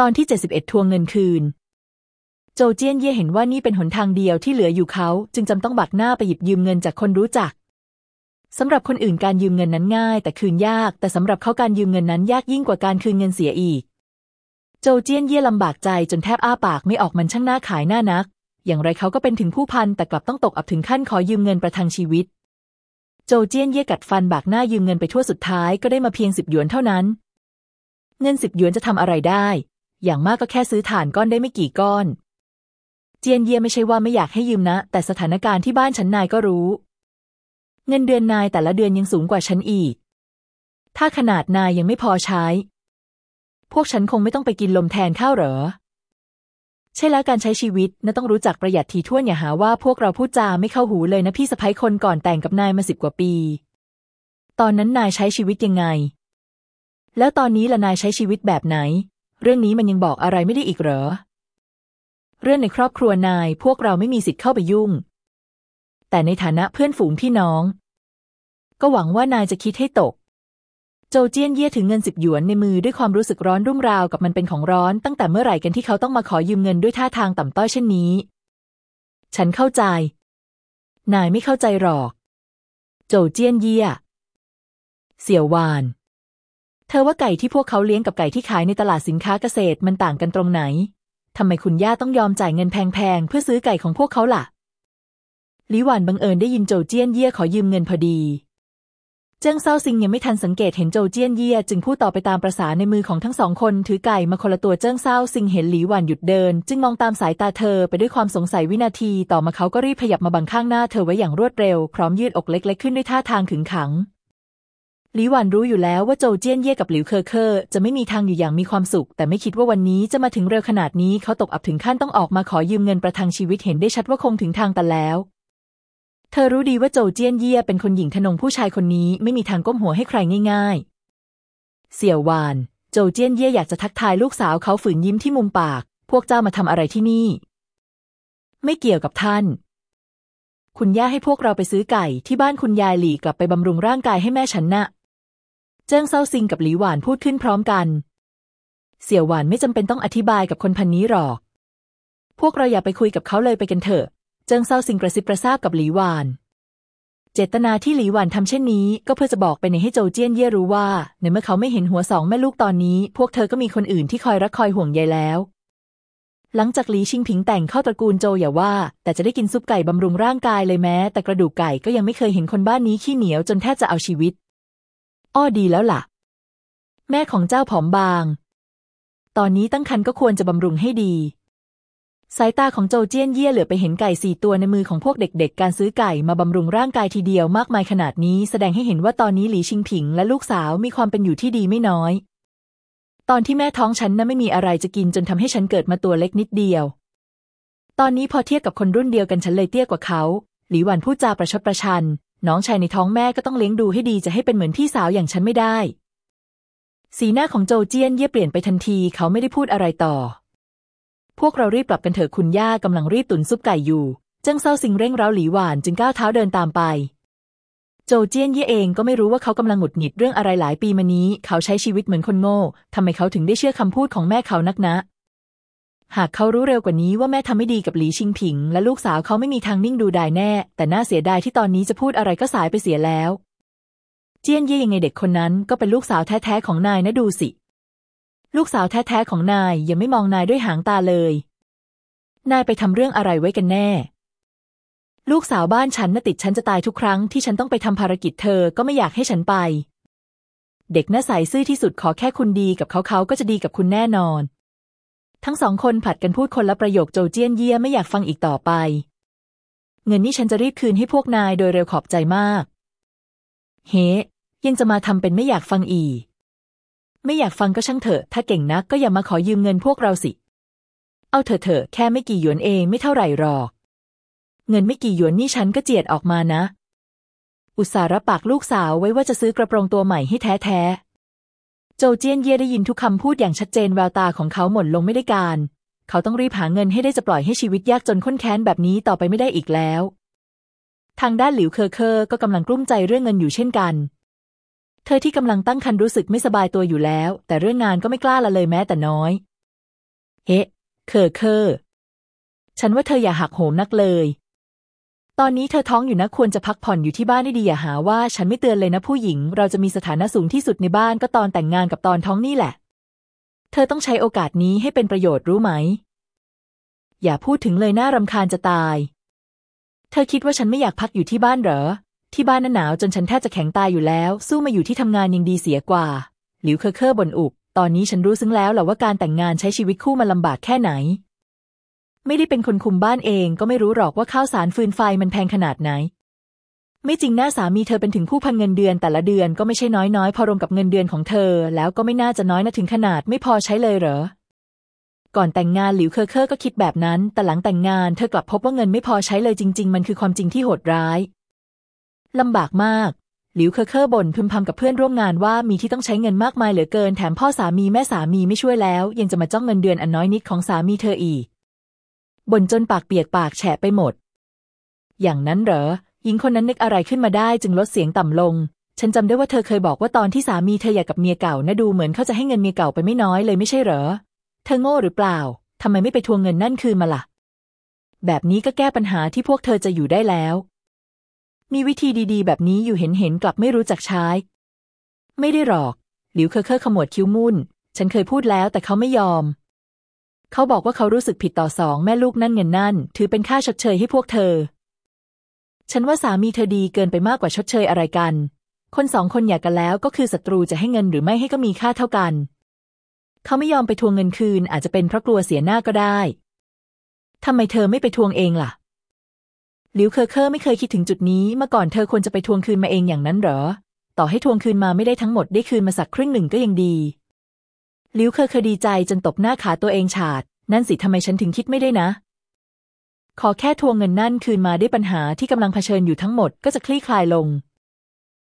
ตอนที่ 71 ทวงเงินคืน โจเจี้ยนเย่เห็นว่านี่เป็นหนทางเดียวที่เหลืออยู่เขาจึงจำต้องบักหน้าไปหยิบยืมเงินจากคนรู้จักสำหรับคนอื่นการยืมเงินนั้นง่าย แต่คืนยาก แต่สำหรับเขาการยืมเงินนั้นยากยิ่งกว่าการคืนเงินเสียอีก โจเจี้ยนเย่ลำบากใจจนแทบอ้าปากไม่ออกมันช่างหน่าขายหน้านัก อย่างไรเขาก็เป็นถึงผู้พันแต่กลับต้องตกอับถึงขั้นขอยืมเงินประทังชีวิต โจเจี้ยนเย่กัดฟันบากหน้ายืมเงินไปทั่วสุดท้ายก็ได้มาเพียงสิบหยวนเท่านั้น เงินสิบหยวนจะทำอะไรได้ อย่างมากก็แค่ซื้อถ่านก้อนได้ไม่กี่ก้อน เจียนเย่ไม่ใช่ว่าไม่อยากให้ยืมนะ แต่สถานการณ์ที่บ้านฉันนายก็รู้ เงินเดือนนายแต่ละเดือนยังสูงกว่าฉันอีก ถ้าขนาดนายยังไม่พอใช้ พวกฉันคงไม่ต้องไปกินลมแทนข้าวเหรอ ใช่แล้วการใช้ชีวิตนะต้องรู้จักประหยัดทีท่วนอย่าหาว่าพวกเราพูดจาไม่เข้าหูเลยนะพี่สะพ้ยคนก่อนแต่งกับนายมาสิบกว่าปี ตอนนั้นนายใช้ชีวิตยังไง แล้วตอนนี้ละนายใช้ชีวิตแบบไหน เรื่องนี้มันยังบอกอะไรไม่ได้อีกเหรอ เรื่องในครอบครัวนายพวกเราไม่มีสิทธิ์เข้าไปยุ่ง แต่ในฐานะเพื่อนฝูงพี่น้อง ก็หวังว่านายจะคิดให้ตก โจเจี้ยนเย่ถึงเงินสิบหยวนในมือด้วยความรู้สึกร้อนรุ่มราวกับมันเป็นของร้อน ตั้งแต่เมื่อไหร่กันที่เขาต้องมาขอยืมเงินด้วยท่าทางต่ำต้อยเช่นนี้ ฉันเข้าใจ นายไม่เข้าใจหรอก โจเจี้ยนเย่เสี่ยววาน เธอว่าไก่ที่พวกเขาเลี้ยงกับไก่ที่ขายในตลาดสินค้าเกษตรมันต่างกันตรงไหน ทำไมคุณย่าต้องยอมจ่ายเงินแพงๆ เพื่อซื้อไก่ของพวกเขาล่ะ หลีหวานบังเอิญได้ยินโจเจี้ยนเย่ขอยืมเงินพอดี เจิ้งเซาซิงยังไม่ทันสังเกตเห็นโจเจี้ยนเย่จึงพูดต่อไปตามประสาในมือของทั้งสองคนถือไก่มาคนละตัวเจิ้งเซาซิงเห็นหลีหวานหยุดเดิน จึงมองตามสายตาเธอไปด้วยความสงสัยวินาทีต่อมาเขาก็รีบขยับมาบังข้างหน้าเธอไว้อย่างรวดเร็วพร้อมยืดอกเล็กๆขึ้นด้วยท่าทางขึงขัง หลีหวานรู้อยู่แล้วว่าโจเจี้ยนเย่กับหลิวเคอเคอร์จะไม่มีทางอยู่อย่างมีความสุข แต่ไม่คิดว่าวันนี้จะมาถึงเร็วขนาดนี้เขาตกอับถึงขั้นต้องออกมาขอยืมเงินประทังชีวิตเห็นได้ชัดว่าคงถึงทางตันแล้ว เธอรู้ดีว่าโจเจี้ยนเย่เป็นคนหยิ่งทะนงผู้ชายคนนี้ไม่มีทางก้มหัวให้ใครง่าย ๆ เสี่ยวหวาน โจเจี้ยนเย่อยากจะทักทายลูกสาวเขาฝืนยิ้มที่มุมปาก พวกเจ้ามาทำอะไรที่นี่ ไม่เกี่ยวกับท่านคุณย่าให้พวกเราไปซื้อไก่ที่บ้านคุณยายหลี่กลับไปบำรุงร่างกายให้แม่ฉันน่ะ เจิ้งเซาซิงกับหลีหวานพูดขึ้นพร้อมกัน เสี่ยวหวานไม่จำเป็นต้องอธิบายกับคนพรรค์นี้หรอก พวกเราอย่าไปคุยกับเขาเลยไปกันเถอะ เจิ้งเซาซิงกระซิบกระซาบกับหลีหวาน เจตนาที่หลีหวานทำเช่นนี้ ก็เพื่อจะบอกเป็นนัยให้โจเจี้ยนเย่รู้ว่า ในเมื่อเขาไม่เห็นหัวสองแม่ลูกตอนนี้ พวกเธอก็มีคนอื่นที่คอยรักคอยห่วงใยแล้วหลังจากหลีชิงผิงแต่งเข้าตระกูลโจอย่าว่า แต่จะได้กินซุปไก่บำรุงร่างกายเลยแม้ แต่กระดูกไก่ก็ยังไม่เคยเห็นคนบ้านนี้ขี้เหนียวจนแทบจะเอาชีวิต อ้อดีแล้วล่ะ แม่ของเจ้าผอมบาง ตอนนี้ตั้งครรภ์ก็ควรจะบำรุงให้ดี สายตาของโจเจี้ยนเย่เหลือไปเห็นไก่สี่ตัวในมือของพวกเด็กๆ การซื้อไก่มาบำรุงร่างกายทีเดียวมากมายขนาดนี้แสดงให้เห็นว่าตอนนี้หลีชิงผิงและลูกสาวมีความเป็นอยู่ที่ดีไม่น้อย ตอนที่แม่ท้องฉันน่ะไม่มีอะไรจะกินจนทำให้ฉันเกิดมาตัวเล็กนิดเดียว ตอนนี้พอเทียบกับคนรุ่นเดียวกันฉันเลยเตี้ยกว่าเขา หลีหวันพูดจาประชดประชัน น้องชายในท้องแม่ก็ต้องเลี้ยงดูให้ดีจะให้เป็นเหมือนพี่สาวอย่างฉันไม่ได้ สีหน้าของโจเจี้ยนเย่เปลี่ยนไปทันทีเขาไม่ได้พูดอะไรต่อ พวกเรารีบกลับกันเถอะคุณย่ากำลังรีบตุ๋นซุปไก่อยู่เจิ้งเซาซิงเร่งเร้าหลีหวานจึงก้าวเท้าเดินตามไป โจเจี้ยนเย่เองก็ไม่รู้ว่าเขากำลังหงุดหงิดเรื่องอะไรหลายปีมานี้ เขาใช้ชีวิตเหมือนคนโง่ทำไมเขาถึงได้เชื่อคำพูดของแม่เขานักนะ หากเขารู้เร็วกว่านี้ว่าแม่ทำไม่ดีกับหลีชิงผิง และลูกสาวเขาไม่มีทางนิ่งดูดายแน่ แต่น่าเสียดายที่ตอนนี้จะพูดอะไรก็สายไปเสียแล้ว เจี้ยนเย่ยังไงเด็กคนนั้นก็เป็นลูกสาวแท้ๆของนายนะดูสิ ลูกสาวแท้ๆของนายยังไม่มองนายด้วยหางตาเลย นายไปทำเรื่องอะไรไว้กันแน่ ลูกสาวบ้านฉันน่ะติดฉันจะตายทุกครั้งที่ฉันต้องไปทำภารกิจเธอก็ไม่อยากให้ฉันไป เด็กน่าใสซื่อที่สุดขอแค่คุณดีกับเขาเขาก็จะดีกับคุณแน่นอน ทั้งสองคนผัดกันพูดคนละประโยคโจเจี้ยนเยี่ยไม่อยากฟังอีกต่อไป เงินนี่ฉันจะรีบคืนให้พวกนายโดยเร็วขอบใจมาก เฮ้ยังจะมาทำเป็นไม่อยากฟังอีก ไม่อยากฟังก็ช่างเถอะ ถ้าเก่งนักก็อย่ามาขอยืมเงินพวกเราสิ เอาเถอะเถอะแค่ไม่กี่หยวนเองไม่เท่าไหร่หรอก เงินไม่กี่หยวนนี่ฉันก็เจียดออกมานะ อุตส่าห์รับปากลูกสาวไว้ว่าจะซื้อกระโปรงตัวใหม่ให้แท้แท้ โจเจียนเย่ได้ยินทุกคำพูดอย่างชัดเจนแววตาของเขาหม่นลงไม่ได้การ เขาต้องรีบหาเงินให้ได้จะปล่อยให้ชีวิตยากจนข้นแค้นแบบนี้ต่อไปไม่ได้อีกแล้ว ทางด้านหลิวเคอเคอก็กำลังกลุ้มใจเรื่องเงินอยู่เช่นกัน เธอที่กำลังตั้งครรภ์รู้สึกไม่สบายตัวอยู่แล้ว แต่เรื่องงานก็ไม่กล้าละเลยแม้แต่น้อยเอ๊ะเคอเคอฉันว่าเธออย่าหักโหมนักเลย ตอนนี้เธอท้องอยู่นะควรจะพักผ่อนอยู่ที่บ้านได้ดีอย่าหาว่าฉันไม่เตือนเลยนะผู้หญิง เราจะมีสถานะสูงที่สุดในบ้านก็ตอนแต่งงานกับตอนท้องนี่แหละ เธอต้องใช้โอกาสนี้ให้เป็นประโยชน์รู้ไหม อย่าพูดถึงเลยน่ารำคาญจะตาย เธอคิดว่าฉันไม่อยากพักอยู่ที่บ้านเหรอ ที่บ้านน่ะหนาวจนฉันแทบจะแข็งตายอยู่แล้ว สู้มาอยู่ที่ทำงานยังดีเสียกว่า หลิวเคอเคอบ่นอุบตอนนี้ฉันรู้ซึ้งแล้วแหละว่าการแต่งงานใช้ชีวิตคู่มันลำบากแค่ไหน ไม่ได้เป็นคนคุมบ้านเองก็ไม่รู้หรอกว่าข้าวสารฟืนไฟมันแพงขนาดไหน ไม่จริงน่าสามีเธอเป็นถึงผู้พันเงินเดือนแต่ละเดือนก็ไม่ใช่น้อยๆ พอรวมกับเงินเดือนของเธอ แล้วก็ไม่น่าจะน้อยนะถึงขนาดไม่พอใช้เลยเหรอ ก่อนแต่งงานหลิวเคอเคอร์ก็คิดแบบนั้น แต่หลังแต่งงานเธอกลับพบว่าเงินไม่พอใช้เลยจริง ๆ มันคือความจริงที่โหดร้ายลำบากมากหลิวเคอเคอร์บ่นพึมพำกับเพื่อนร่วมงานว่ามีที่ต้องใช้เงินมากมายเหลือเกิน แถมพ่อสามีแม่สามีไม่ช่วยแล้ว ยังจะมาจ้องเงินเดือนอันน้อยนิดของสามีเธออีก บ่นจนปากเปียกปากแฉะไปหมด อย่างนั้นเหรอ หญิงคนนั้นนึกอะไรขึ้นมาได้จึงลดเสียงต่ำลง ฉันจำได้ว่าเธอเคยบอกว่าตอนที่สามีเธออยากกับเมียเก่านะดูเหมือนเขาจะให้เงินเมียเก่าไปไม่น้อยเลยไม่ใช่เหรอ เธอโง่หรือเปล่าทำไมไม่ไปทวงเงินนั่นคืนมาล่ะ แบบนี้ก็แก้ปัญหาที่พวกเธอจะอยู่ได้แล้ว มีวิธีดีๆ แบบนี้อยู่เห็นเห็นกลับไม่รู้จักใช้ ไม่ได้หรอก หลิวเคอเคอขมวดคิ้วมุ่น ฉันเคยพูดแล้วแต่เขาไม่ยอม เขาบอกว่าเขารู้สึกผิดต่อสองแม่ลูกนั่นเงินนั่น ถือเป็นค่าชดเชยให้พวกเธอ ฉันว่าสามีเธอดีเกินไปมากกว่าชดเชยอะไรกัน คนสองคนอยากกันแล้วก็คือศัตรูจะให้เงินหรือไม่ให้ก็มีค่าเท่ากัน เขาไม่ยอมไปทวงเงินคืนอาจจะเป็นเพราะกลัวเสียหน้าก็ได้ทำไมเธอไม่ไปทวงเองล่ะหลิวเคอเคอไม่เคยคิดถึงจุดนี้มื่อก่อนเธอควรจะไปทวงคืนมาเองอย่างนั้นเหรอ ต่อให้ทวงคืนมาไม่ได้ทั้งหมดได้คืนมาสักครึ่งหนึ่งก็ยังดี หลิวเคอเคอดีใจจนตบหน้าขาตัวเองฉาด นั่นสิทำไมฉันถึงคิดไม่ได้นะ ขอแค่ทวงเงินนั่นคืนมาได้ปัญหาที่กำลังเผชิญอยู่ทั้งหมดก็จะคลี่คลายลง